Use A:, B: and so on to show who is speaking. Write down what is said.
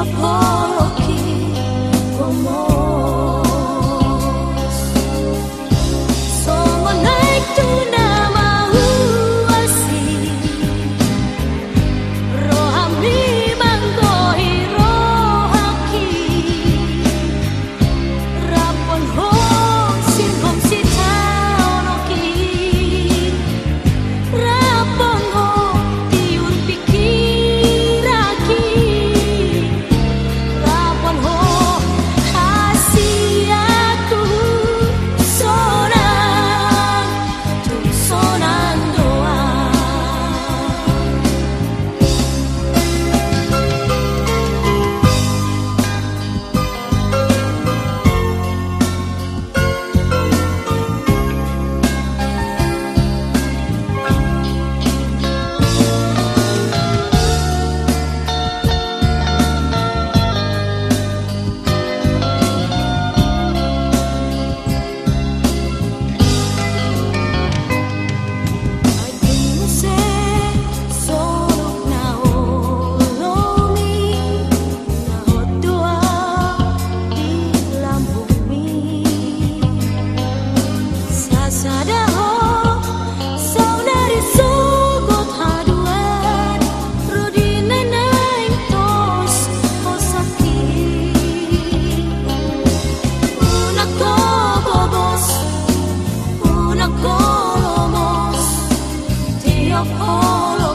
A: of of all